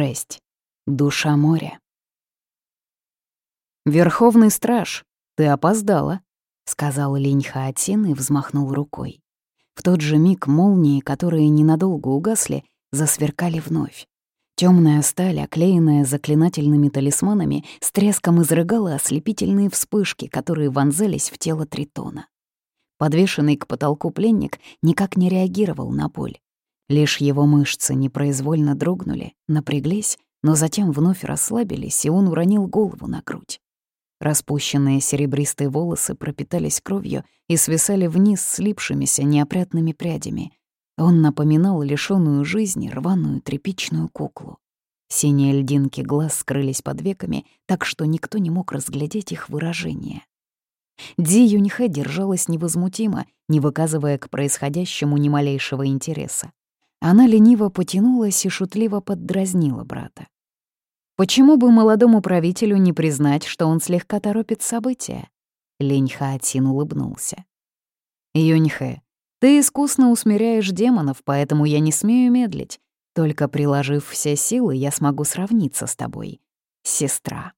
6. Душа моря. «Верховный страж, ты опоздала», — сказал Линь Хаотин и взмахнул рукой. В тот же миг молнии, которые ненадолго угасли, засверкали вновь. Темная сталь, оклеенная заклинательными талисманами, с треском изрыгала ослепительные вспышки, которые вонзались в тело Тритона. Подвешенный к потолку пленник никак не реагировал на боль. Лишь его мышцы непроизвольно дрогнули, напряглись, но затем вновь расслабились, и он уронил голову на грудь. Распущенные серебристые волосы пропитались кровью и свисали вниз слипшимися неопрятными прядями. Он напоминал лишённую жизни рваную тряпичную куклу. Синие льдинки глаз скрылись под веками, так что никто не мог разглядеть их выражение. Ди Юньхэ держалась невозмутимо, не выказывая к происходящему ни малейшего интереса. Она лениво потянулась и шутливо поддразнила брата. Почему бы молодому правителю не признать, что он слегка торопит события? Лень Хаатин улыбнулся. Юньхэ, ты искусно усмиряешь демонов, поэтому я не смею медлить. Только приложив все силы, я смогу сравниться с тобой. Сестра.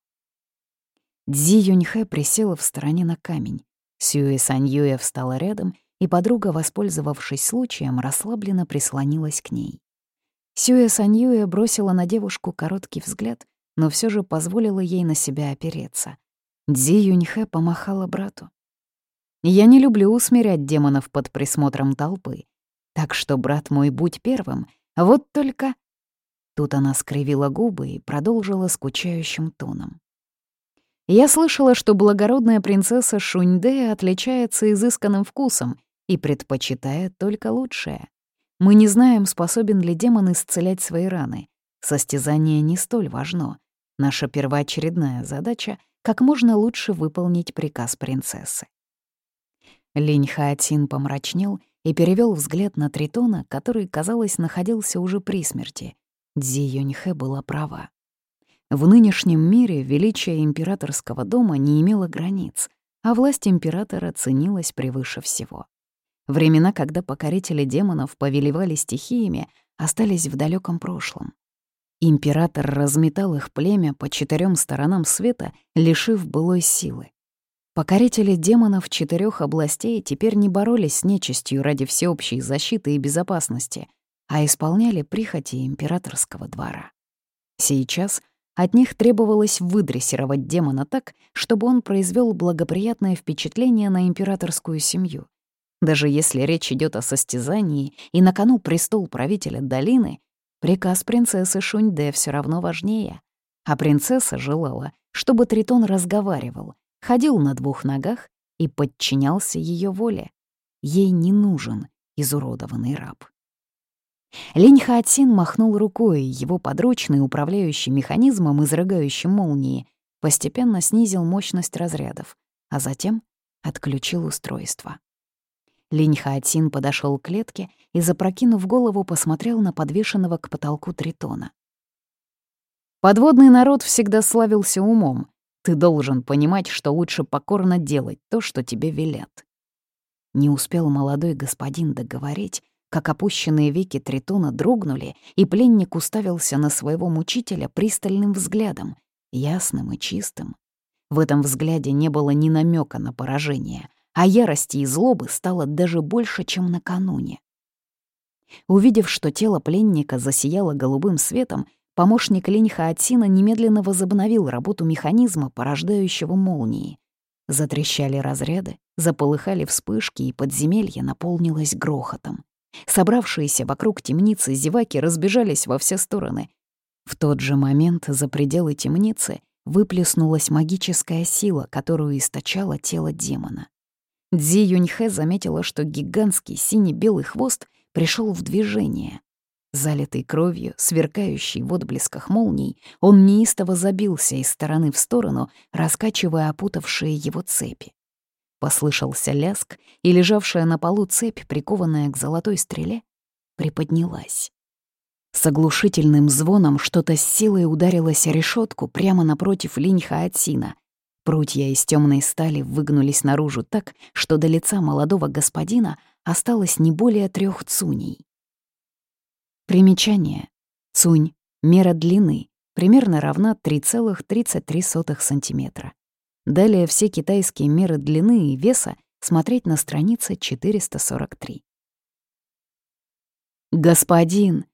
Дзи Юньхэ присела в стороне на камень. Сюэ Саньюэ встала рядом и подруга, воспользовавшись случаем, расслабленно прислонилась к ней. Сюэ Саньюэ бросила на девушку короткий взгляд, но все же позволила ей на себя опереться. Дзи Юньхэ помахала брату. «Я не люблю усмирять демонов под присмотром толпы, так что, брат мой, будь первым, вот только...» Тут она скривила губы и продолжила скучающим тоном. «Я слышала, что благородная принцесса Шуньде отличается изысканным вкусом и предпочитает только лучшее. Мы не знаем, способен ли демон исцелять свои раны. Состязание не столь важно. Наша первоочередная задача — как можно лучше выполнить приказ принцессы. Линь Хаатин помрачнел и перевел взгляд на Тритона, который, казалось, находился уже при смерти. Дзи Юньхэ была права. В нынешнем мире величие императорского дома не имело границ, а власть императора ценилась превыше всего. Времена, когда покорители демонов повелевали стихиями, остались в далеком прошлом. Император разметал их племя по четырем сторонам света, лишив былой силы. Покорители демонов четырех областей теперь не боролись с нечистью ради всеобщей защиты и безопасности, а исполняли прихоти императорского двора. Сейчас от них требовалось выдрессировать демона так, чтобы он произвел благоприятное впечатление на императорскую семью. Даже если речь идет о состязании и на кону престол правителя долины, приказ принцессы Шуньде все равно важнее. А принцесса желала, чтобы Тритон разговаривал, ходил на двух ногах и подчинялся ее воле. Ей не нужен изуродованный раб. Линь Хаотсин махнул рукой, его подручный, управляющий механизмом, изрыгающим молнии, постепенно снизил мощность разрядов, а затем отключил устройство. Линь Хаотин подошел к клетке и, запрокинув голову, посмотрел на подвешенного к потолку тритона. «Подводный народ всегда славился умом. Ты должен понимать, что лучше покорно делать то, что тебе велят». Не успел молодой господин договорить, как опущенные веки Тритона дрогнули, и пленник уставился на своего мучителя пристальным взглядом, ясным и чистым. В этом взгляде не было ни намека на поражение — а ярости и злобы стало даже больше, чем накануне. Увидев, что тело пленника засияло голубым светом, помощник Линьха Атсина немедленно возобновил работу механизма, порождающего молнии. Затрещали разряды, заполыхали вспышки, и подземелье наполнилось грохотом. Собравшиеся вокруг темницы зеваки разбежались во все стороны. В тот же момент за пределы темницы выплеснулась магическая сила, которую источало тело демона. Дзи Юньхэ заметила, что гигантский сине-белый хвост пришел в движение. Залитый кровью, сверкающий в отблесках молний, он неистово забился из стороны в сторону, раскачивая опутавшие его цепи. Послышался ляск, и лежавшая на полу цепь, прикованная к золотой стреле, приподнялась. С оглушительным звоном что-то с силой ударилось о решетку прямо напротив линьха Атсина, Прутья из темной стали выгнулись наружу так, что до лица молодого господина осталось не более трех цуней. Примечание. Цунь Мера длины примерно равна 3,33 сантиметра. Далее все китайские меры длины и веса смотреть на странице 443. «Господин!»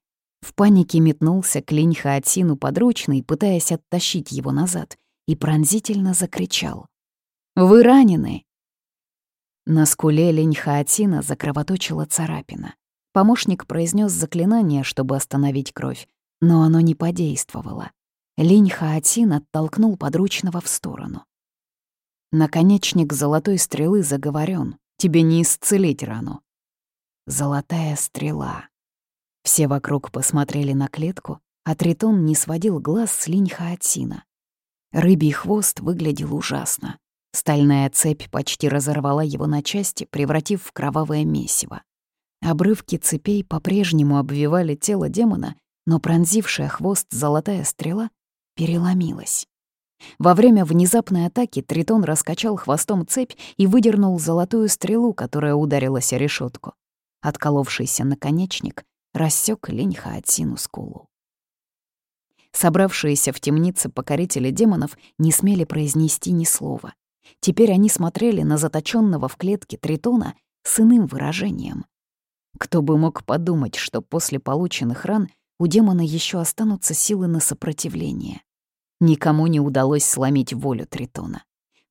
В панике метнулся к Линь Хаотину подручный, пытаясь оттащить его назад, и пронзительно закричал. «Вы ранены!» На скуле Линь Хаотина закровоточила царапина. Помощник произнес заклинание, чтобы остановить кровь, но оно не подействовало. Линь Хаотин оттолкнул подручного в сторону. Наконечник золотой стрелы заговорен. Тебе не исцелить рану. Золотая стрела. Все вокруг посмотрели на клетку, а Тритон не сводил глаз с линь Хаотсина. Рыбий хвост выглядел ужасно. Стальная цепь почти разорвала его на части, превратив в кровавое месиво. Обрывки цепей по-прежнему обвивали тело демона, но пронзившая хвост золотая стрела переломилась. Во время внезапной атаки Тритон раскачал хвостом цепь и выдернул золотую стрелу, которая ударилась о решетку. Отколовшийся наконечник рассек лень Хаотсину скулу. Собравшиеся в темнице покорители демонов не смели произнести ни слова. Теперь они смотрели на заточенного в клетке Тритона с иным выражением. Кто бы мог подумать, что после полученных ран у демона еще останутся силы на сопротивление. Никому не удалось сломить волю Тритона.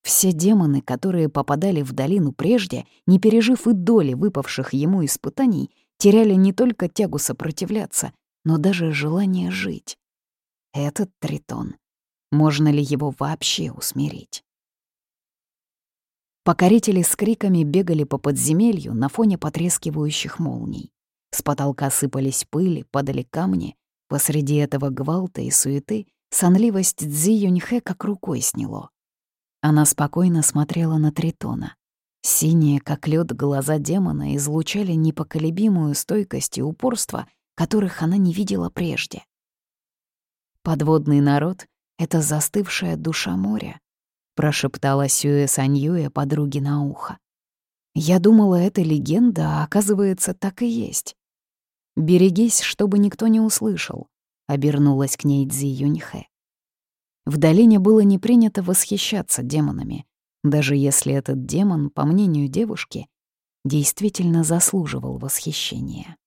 Все демоны, которые попадали в долину прежде, не пережив и доли выпавших ему испытаний, теряли не только тягу сопротивляться, но даже желание жить. Этот Тритон. Можно ли его вообще усмирить? Покорители с криками бегали по подземелью на фоне потрескивающих молний. С потолка сыпались пыли, падали камни. Посреди этого гвалта и суеты Сонливость Цзи Юньхэ как рукой сняло. Она спокойно смотрела на Тритона. Синие, как лед, глаза демона излучали непоколебимую стойкость и упорство, которых она не видела прежде. «Подводный народ — это застывшая душа моря», — прошептала Сюэ Саньюэ подруге на ухо. «Я думала, это легенда, а оказывается, так и есть. Берегись, чтобы никто не услышал обернулась к ней Цзи Юньхэ. В долине было не принято восхищаться демонами, даже если этот демон, по мнению девушки, действительно заслуживал восхищения.